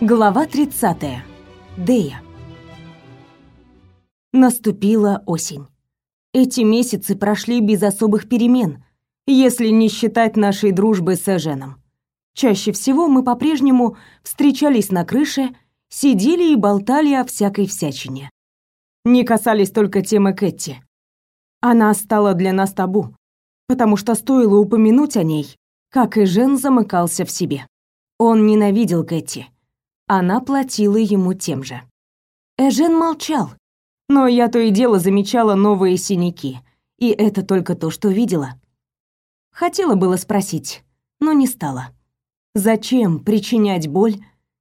Глава 30. Дея. Наступила осень. Эти месяцы прошли без особых перемен, если не считать нашей дружбы с Эженом. Чаще всего мы по-прежнему встречались на крыше, сидели и болтали о всякой всячине. Не касались только темы Кэти. Она стала для нас табу, потому что стоило упомянуть о ней, как Эжен замыкался в себе. Он ненавидел Кэти она платила ему тем же. Эжен молчал, но я то и дело замечала новые синяки, и это только то, что видела. Хотела было спросить, но не стала. Зачем причинять боль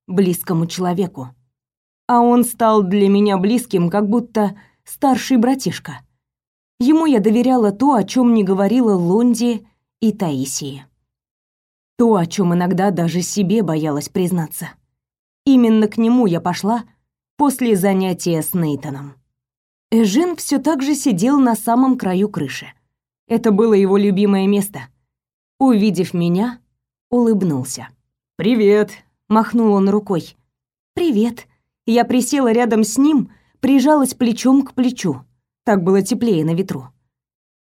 близкому человеку? А он стал для меня близким, как будто старший братишка. Ему я доверяла то, о чем не говорила Лонди и Таисии. То, о чем иногда даже себе боялась признаться. Именно к нему я пошла после занятия с Нейтаном. Эжен все так же сидел на самом краю крыши. Это было его любимое место. Увидев меня, улыбнулся. «Привет!» — махнул он рукой. «Привет!» Я присела рядом с ним, прижалась плечом к плечу. Так было теплее на ветру.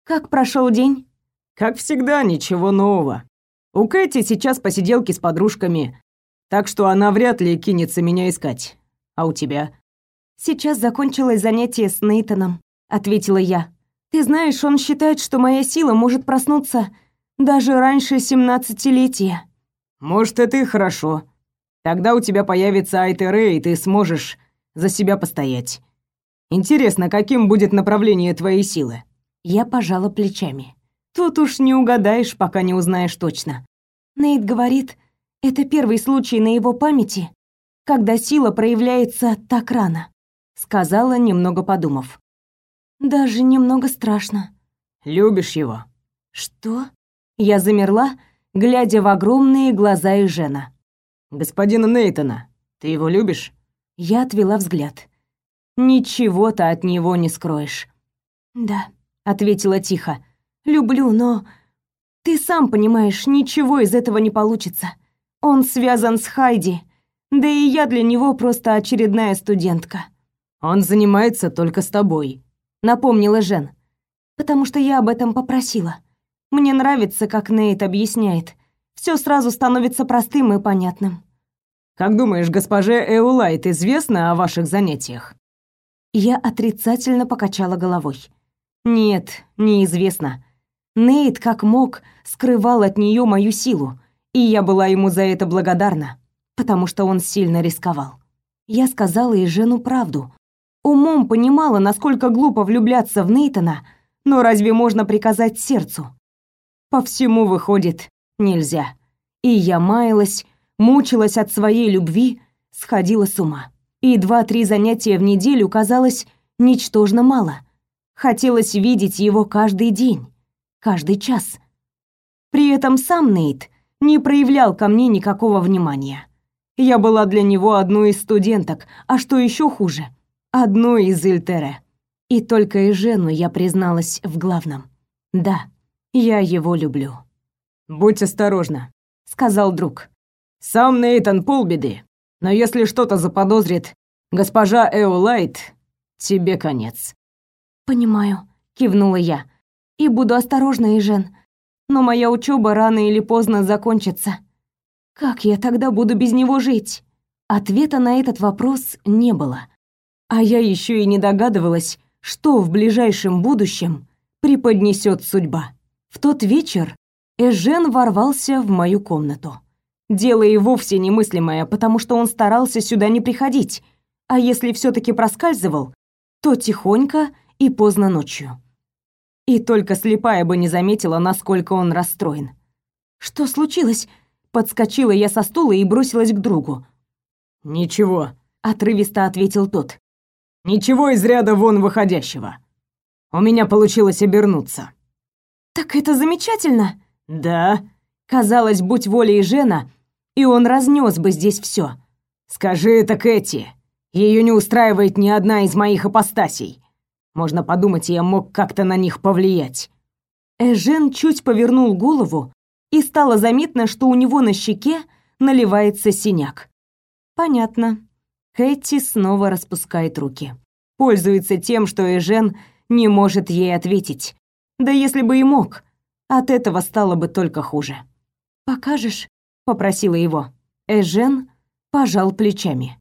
«Как прошел день?» «Как всегда, ничего нового. У Кэти сейчас посиделки с подружками. Так что она вряд ли кинется меня искать. А у тебя? Сейчас закончилось занятие с Нейтаном, ответила я. Ты знаешь, он считает, что моя сила может проснуться даже раньше семнадцатилетия. Может, это и хорошо. Тогда у тебя появится Айтере, и ты сможешь за себя постоять. Интересно, каким будет направление твоей силы? Я пожала плечами. Тут уж не угадаешь, пока не узнаешь точно. Нейт говорит, это первый случай на его памяти, когда сила проявляется так рано, сказала, немного подумав. Даже немного страшно. Любишь его? Что? Я замерла, глядя в огромные глаза Жена. Господина Нейтона, ты его любишь? Я отвела взгляд. Ничего то от него не скроешь. Да, ответила тихо. Люблю, но ты сам понимаешь, ничего из этого не получится. Он связан с Хайди, да и я для него просто очередная студентка. Он занимается только с тобой, напомнила Жен. Потому что я об этом попросила. Мне нравится, как Нейт объясняет. Все сразу становится простым и понятным. Как думаешь, госпоже Эулайт известно о ваших занятиях? Я отрицательно покачала головой. Нет, неизвестно. Нейт как мог скрывал от нее мою силу, и я была ему за это благодарна, потому что он сильно рисковал. Я сказала и Жену правду. Умом понимала, насколько глупо влюбляться в Нейтона, но разве можно приказать сердцу? По всему выходит, нельзя. И я маялась, мучилась от своей любви, сходила с ума. И два-три занятия в неделю казалось ничтожно мало. Хотелось видеть его каждый день, каждый час. При этом сам Нейт не проявлял ко мне никакого внимания. Я была для него одной из студенток, а что еще хуже, одной из Ильтере. И только и Жену я призналась в главном. Да, я его люблю. «Будь осторожна», — сказал друг. «Сам Нейтан полбеды, но если что-то заподозрит госпожа Эолайт, тебе конец». «Понимаю», — кивнула я. «И буду осторожна, Ижен но моя учеба рано или поздно закончится. Как я тогда буду без него жить? Ответа на этот вопрос не было. А я еще и не догадывалась, что в ближайшем будущем преподнесет судьба. В тот вечер Эжен ворвался в мою комнату. Дело и вовсе немыслимое, потому что он старался сюда не приходить, а если все таки проскальзывал, то тихонько и поздно ночью. И только слепая бы не заметила, насколько он расстроен. «Что случилось?» Подскочила я со стула и бросилась к другу. «Ничего», — отрывисто ответил тот. «Ничего из ряда вон выходящего. У меня получилось обернуться». «Так это замечательно!» «Да». Казалось, будь волей Жена, и он разнес бы здесь все. «Скажи это Кэти. Ее не устраивает ни одна из моих апостасий. Можно подумать, я мог как-то на них повлиять. Эжен чуть повернул голову, и стало заметно, что у него на щеке наливается синяк. Понятно. Кэти снова распускает руки. Пользуется тем, что Эжен не может ей ответить. Да если бы и мог, от этого стало бы только хуже. «Покажешь?» — попросила его. Эжен пожал плечами.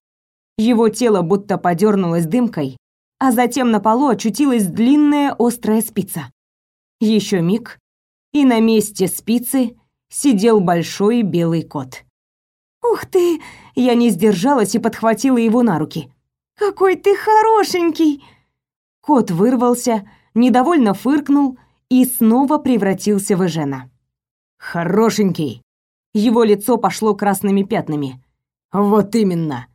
Его тело будто подернулось дымкой, а затем на полу очутилась длинная острая спица. Еще миг, и на месте спицы сидел большой белый кот. «Ух ты!» — я не сдержалась и подхватила его на руки. «Какой ты хорошенький!» Кот вырвался, недовольно фыркнул и снова превратился в Эжена. «Хорошенький!» Его лицо пошло красными пятнами. «Вот именно!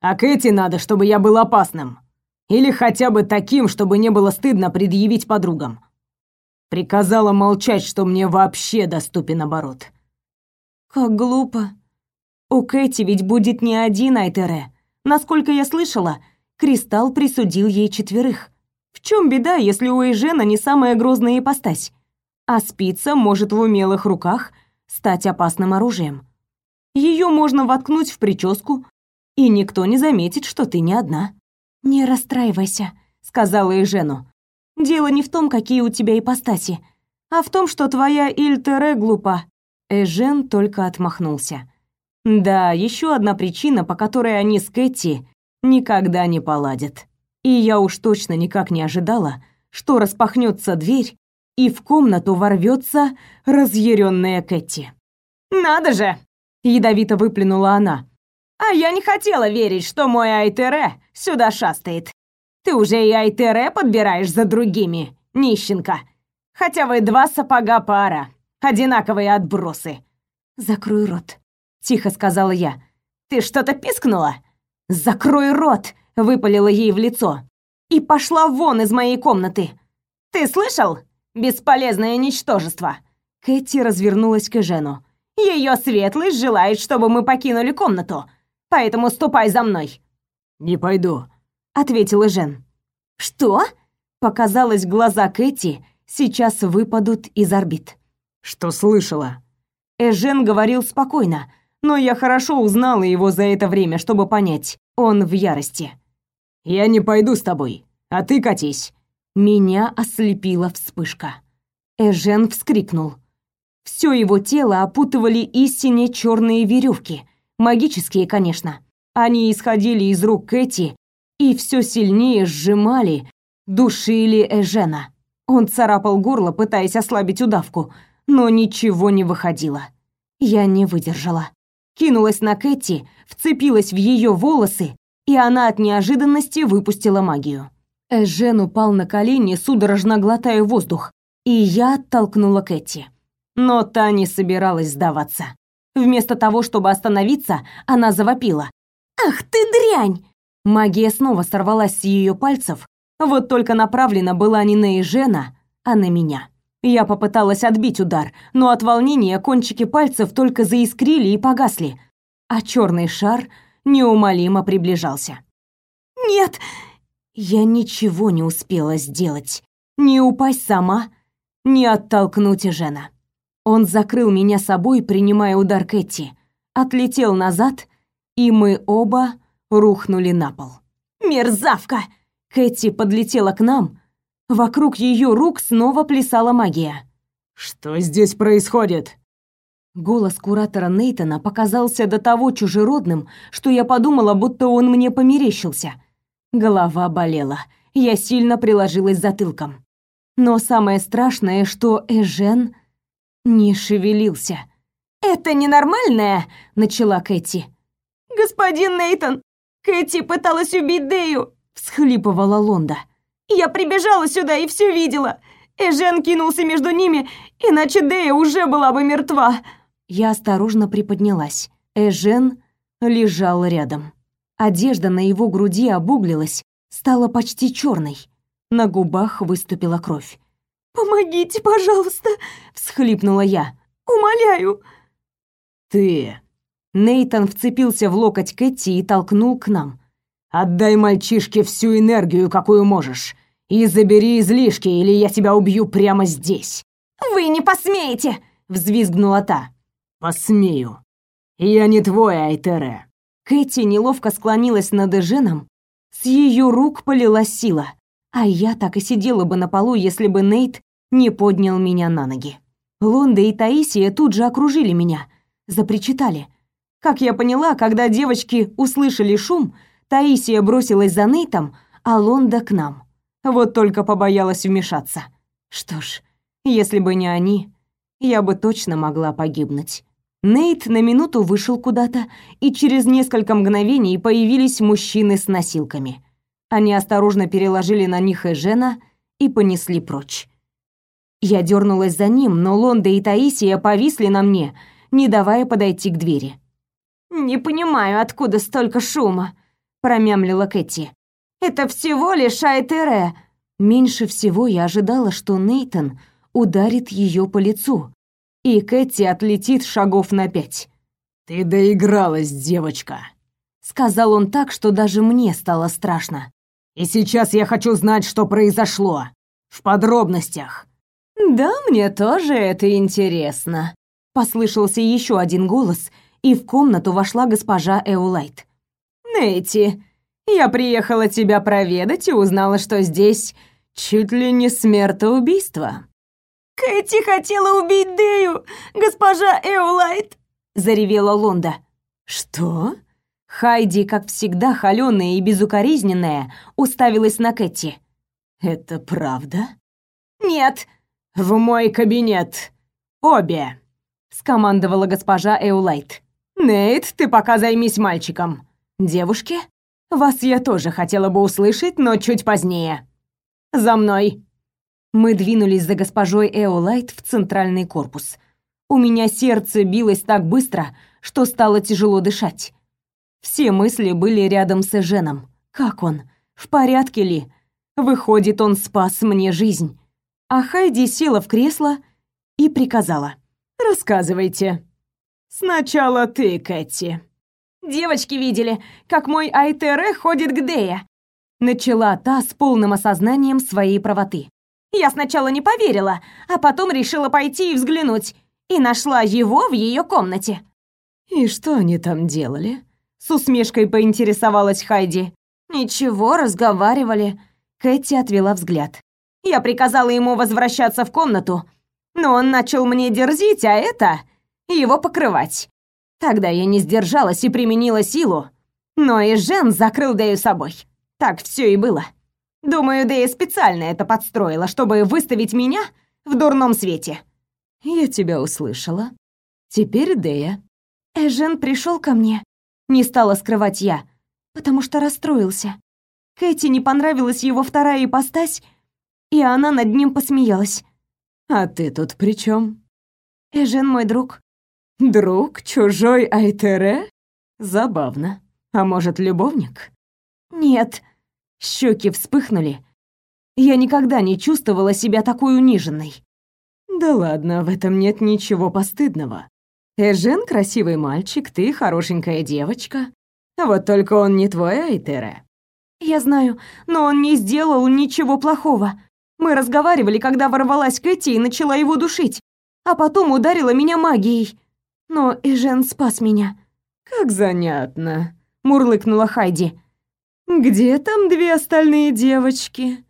А Кэти надо, чтобы я был опасным. Или хотя бы таким, чтобы не было стыдно предъявить подругам. Приказала молчать, что мне вообще доступен оборот». «Как глупо. У Кэти ведь будет не один Айтере. Насколько я слышала, Кристалл присудил ей четверых. В чем беда, если у Эйжена не самая грозная ипостась? А спица может в умелых руках стать опасным оружием. Ее можно воткнуть в прическу, и никто не заметит, что ты не одна. «Не расстраивайся», — сказала Эйжену. «Дело не в том, какие у тебя ипостаси, а в том, что твоя Ильтере глупа». Эжен только отмахнулся. Да, еще одна причина, по которой они с Кэти никогда не поладят. И я уж точно никак не ожидала, что распахнется дверь, и в комнату ворвется разъяренная Кэти. «Надо же!» — ядовито выплюнула она. «А я не хотела верить, что мой Айтере сюда шастает. Ты уже и Айтере подбираешь за другими, нищенка. Хотя вы два сапога пара, одинаковые отбросы». «Закрой рот», — тихо сказала я. «Ты что-то пискнула?» «Закрой рот!» — выпалила ей в лицо. «И пошла вон из моей комнаты!» «Ты слышал? Бесполезное ничтожество!» Кэти развернулась к Эжену. «Ее светлость желает, чтобы мы покинули комнату, поэтому ступай за мной!» «Не пойду», — ответил Эжен. «Что?» — показалось, глаза Кэти сейчас выпадут из орбит. «Что слышала?» Эжен говорил спокойно, но я хорошо узнала его за это время, чтобы понять. Он в ярости. «Я не пойду с тобой, а ты катись». Меня ослепила вспышка. Эжен вскрикнул. Все его тело опутывали истинно черные веревки, магические, конечно. Они исходили из рук Кэти и все сильнее сжимали, душили Эжена. Он царапал горло, пытаясь ослабить удавку, но ничего не выходило. Я не выдержала кинулась на Кэти, вцепилась в ее волосы, и она от неожиданности выпустила магию. Эжен упал на колени, судорожно глотая воздух, и я оттолкнула Кэти. Но та не собиралась сдаваться. Вместо того, чтобы остановиться, она завопила. «Ах ты дрянь!» Магия снова сорвалась с ее пальцев, вот только направлена была не на Эжена, а на меня. Я попыталась отбить удар, но от волнения кончики пальцев только заискрили и погасли, а черный шар неумолимо приближался. «Нет!» Я ничего не успела сделать. Не упасть сама, не оттолкнуть Жена. Он закрыл меня собой, принимая удар Кэти, отлетел назад, и мы оба рухнули на пол. «Мерзавка!» Кэти подлетела к нам, Вокруг ее рук снова плясала магия. «Что здесь происходит?» Голос куратора Нейтона показался до того чужеродным, что я подумала, будто он мне померещился. Голова болела. Я сильно приложилась затылком. Но самое страшное, что Эжен не шевелился. «Это ненормальное!» — начала Кэти. «Господин Нейтон, Кэти пыталась убить Дэю!» — всхлипывала Лонда. Я прибежала сюда и все видела. Эжен кинулся между ними, иначе Дея уже была бы мертва. Я осторожно приподнялась. Эжен лежал рядом. Одежда на его груди обуглилась, стала почти черной. На губах выступила кровь. «Помогите, пожалуйста!» — всхлипнула я. «Умоляю!» «Ты...» Нейтон вцепился в локоть Кэти и толкнул к нам. «Отдай мальчишке всю энергию, какую можешь и забери излишки, или я тебя убью прямо здесь». «Вы не посмеете!» — взвизгнула та. «Посмею. Я не твой Айтере. Кэти неловко склонилась над Эженом, с ее рук полилась сила, а я так и сидела бы на полу, если бы Нейт не поднял меня на ноги. Лонда и Таисия тут же окружили меня, запричитали. Как я поняла, когда девочки услышали шум, Таисия бросилась за Нейтом, а Лонда к нам. Вот только побоялась вмешаться. Что ж, если бы не они, я бы точно могла погибнуть. Нейт на минуту вышел куда-то, и через несколько мгновений появились мужчины с носилками. Они осторожно переложили на них Эжена и понесли прочь. Я дернулась за ним, но Лонда и Таисия повисли на мне, не давая подойти к двери. «Не понимаю, откуда столько шума», — промямлила Кэти. «Это всего лишь Айтере». Меньше всего я ожидала, что Нейтон ударит ее по лицу, и Кэти отлетит шагов на пять. «Ты доигралась, девочка», — сказал он так, что даже мне стало страшно. «И сейчас я хочу знать, что произошло. В подробностях». «Да, мне тоже это интересно», — послышался еще один голос, и в комнату вошла госпожа Эулайт. «Нейти, я приехала тебя проведать и узнала, что здесь чуть ли не смертоубийство». «Кэти хотела убить Дэю, госпожа Эулайт!» — заревела Лонда. «Что?» Хайди, как всегда холёная и безукоризненная, уставилась на Кэти. «Это правда?» «Нет», «В мой кабинет! Обе!» — скомандовала госпожа Эулайт. «Нейт, ты пока займись мальчиком. Девушки, вас я тоже хотела бы услышать, но чуть позднее. За мной!» Мы двинулись за госпожой Эолайт в центральный корпус. У меня сердце билось так быстро, что стало тяжело дышать. Все мысли были рядом с Эженом. Как он? В порядке ли? Выходит, он спас мне жизнь а Хайди села в кресло и приказала. «Рассказывайте. Сначала ты, Кэти». «Девочки видели, как мой Айтере ходит к Дея», начала та с полным осознанием своей правоты. «Я сначала не поверила, а потом решила пойти и взглянуть, и нашла его в ее комнате». «И что они там делали?» С усмешкой поинтересовалась Хайди. «Ничего, разговаривали». Кэти отвела взгляд. Я приказала ему возвращаться в комнату, но он начал мне дерзить, а это его покрывать. Тогда я не сдержалась и применила силу, но и Жен закрыл Дэю собой. Так все и было. Думаю, Дэя специально это подстроила, чтобы выставить меня в дурном свете. Я тебя услышала. Теперь Дэя. Эжен пришел ко мне. Не стала скрывать я, потому что расстроился. Кэти не понравилась его вторая ипостась, и она над ним посмеялась. «А ты тут при чем? «Эжен мой друг». «Друг? Чужой Айтере? Забавно. А может, любовник?» «Нет». Щеки вспыхнули. Я никогда не чувствовала себя такой униженной. «Да ладно, в этом нет ничего постыдного. Эжен красивый мальчик, ты хорошенькая девочка. Вот только он не твой Айтере». «Я знаю, но он не сделал ничего плохого. Мы разговаривали, когда ворвалась Кэти и начала его душить, а потом ударила меня магией. Но Эжен спас меня. Как занятно, мурлыкнула Хайди. Где там две остальные девочки?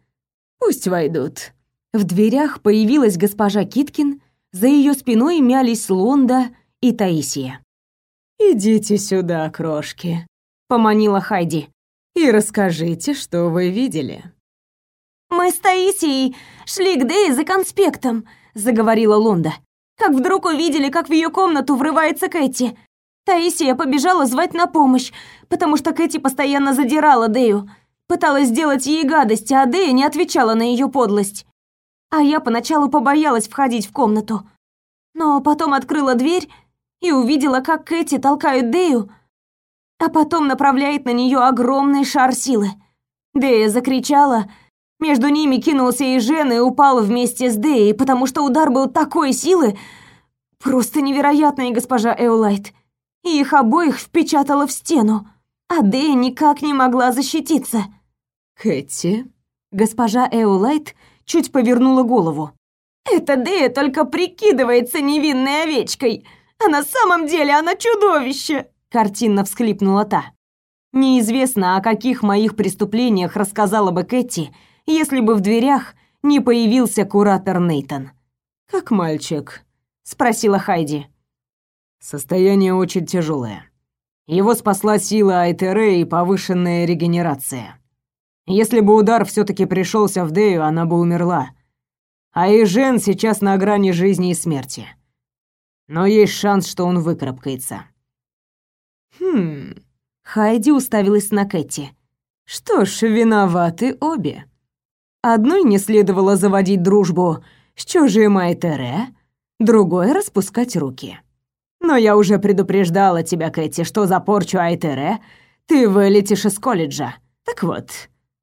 Пусть войдут. В дверях появилась госпожа Киткин, за ее спиной мялись Лонда и Таисия. «Идите сюда, крошки», — поманила Хайди, «и расскажите, что вы видели». «Мы с Таисией шли к Дэй за конспектом», — заговорила Лонда. «Как вдруг увидели, как в ее комнату врывается Кэти. Таисия побежала звать на помощь, потому что Кэти постоянно задирала Дэю. Пыталась сделать ей гадости, а Дэя не отвечала на ее подлость. А я поначалу побоялась входить в комнату. Но потом открыла дверь и увидела, как Кэти толкает Дэю, а потом направляет на нее огромный шар силы. Дэя закричала, между ними кинулся и Жен и упал вместе с Дэей, потому что удар был такой силы, просто невероятной, госпожа Эулайт. И их обоих впечатало в стену, а Дэя никак не могла защититься. «Кэти?» Госпожа Эулайт чуть повернула голову. «Это Дэя только прикидывается невинной овечкой, а на самом деле она чудовище!» картинно всхлипнула та. Неизвестно, о каких моих преступлениях рассказала бы Кэти, если бы в дверях не появился куратор Нейтон. «Как мальчик?» — спросила Хайди. «Состояние очень тяжелое. Его спасла сила Айтере и повышенная регенерация. Если бы удар все таки пришелся в Дею, она бы умерла. А Ижен сейчас на грани жизни и смерти. Но есть шанс, что он выкарабкается». «Хм...» Хайди уставилась на Кэти. «Что ж, виноваты обе. Одной не следовало заводить дружбу с чужим Айтере, другой — распускать руки. Но я уже предупреждала тебя, Кэти, что за порчу Айтере ты вылетишь из колледжа. Так вот,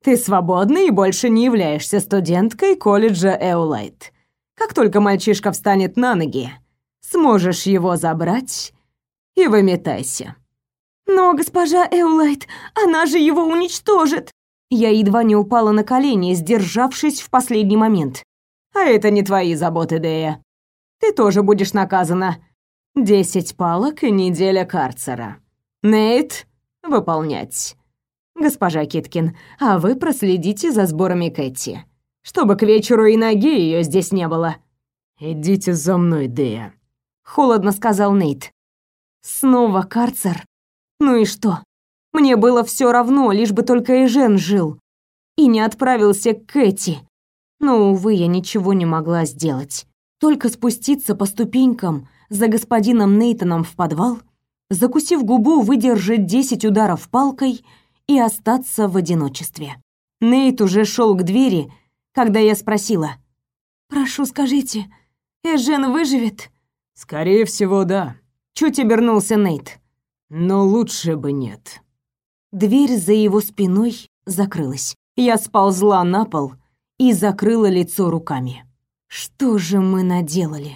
ты свободна и больше не являешься студенткой колледжа Эулайт. Как только мальчишка встанет на ноги, сможешь его забрать и выметайся. Но госпожа Эулайт, она же его уничтожит. Я едва не упала на колени, сдержавшись в последний момент. А это не твои заботы, Дея. Ты тоже будешь наказана. Десять палок и неделя карцера. Нейт, выполнять. Госпожа Киткин, а вы проследите за сборами Кэти, чтобы к вечеру и ноги ее здесь не было. Идите за мной, Дея, холодно сказал Нейт. Снова карцер. Ну и что? Мне было все равно, лишь бы только Эжен жил и не отправился к Кэти. Но, увы, я ничего не могла сделать. Только спуститься по ступенькам за господином Нейтоном в подвал, закусив губу, выдержать десять ударов палкой и остаться в одиночестве. Нейт уже шел к двери, когда я спросила. «Прошу, скажите, Эжен выживет?» «Скорее всего, да», — чуть обернулся Нейт. Но лучше бы нет. Дверь за его спиной закрылась. Я сползла на пол и закрыла лицо руками. Что же мы наделали?